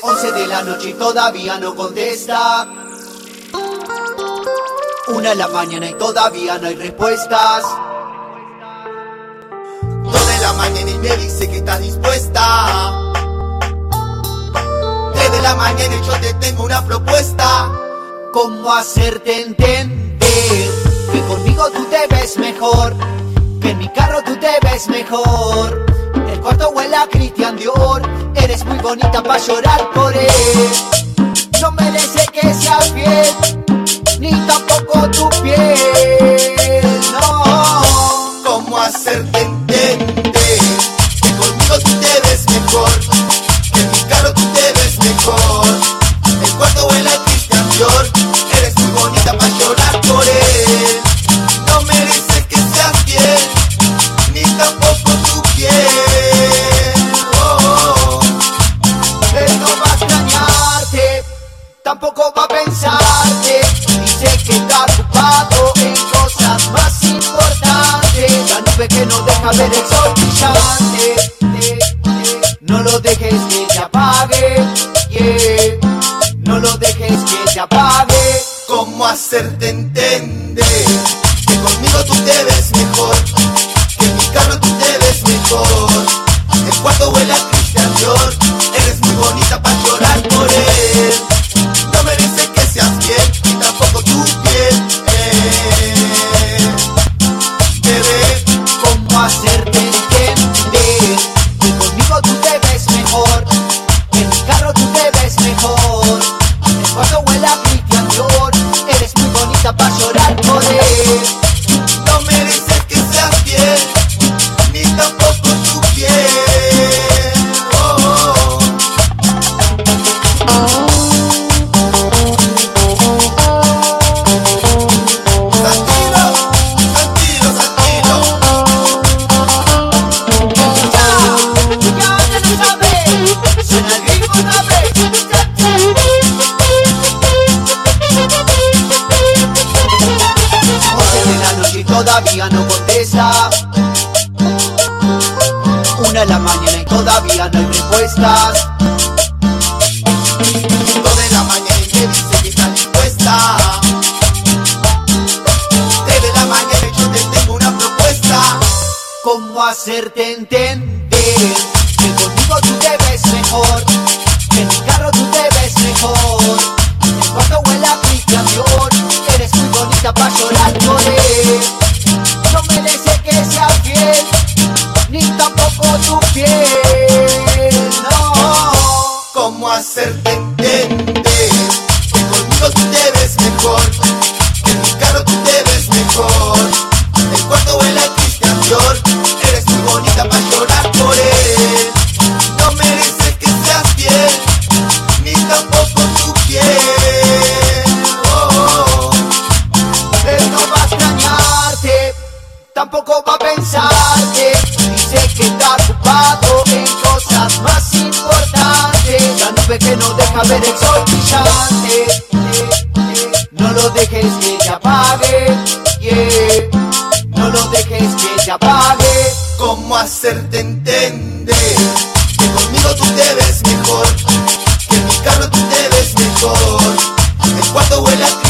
11 de la noche y todavía no contesta. Una de la mañana y todavía no hay respuestas. Dos de la mañana y me dice que estás dispuesta. Tres de la mañana y yo te tengo una propuesta. ¿Cómo hacerte entender que conmigo tú te ves mejor? Que en mi carro tú te ves mejor. El cuarto huele a Christian Dior. Eres muy bonita para llorar por él. ¿Cómo hacerte entender? Que conmigo tú te ves mejor. Que en mi carro tú te ves mejor. El cuarto huele a Christian Dior. Eres muy bonita para llorar por él. No merece que seas bien, ni tampoco tu piel. Eh, bebé, ¿Cómo hacerte muy todavía no contesta. Una de la mañana y todavía no hay respuestas. Dos de la mañana y me dice que está dispuesta. Tres de la mañana y yo te tengo una propuesta. ¿Cómo hacerte entender? Que conmigo tú te ves mejor. Que en mi carro tú te ves mejor. Tampoco va a pensar que dice que está ocupado en cosas más importantes. La nube que no deja ver el sol brillante. No lo dejes que te apague. No lo dejes que te apague. ¿Cómo hacerte entender? Que conmigo tú te ves mejor, que mi carro tú te ves mejor. El cuarto huele a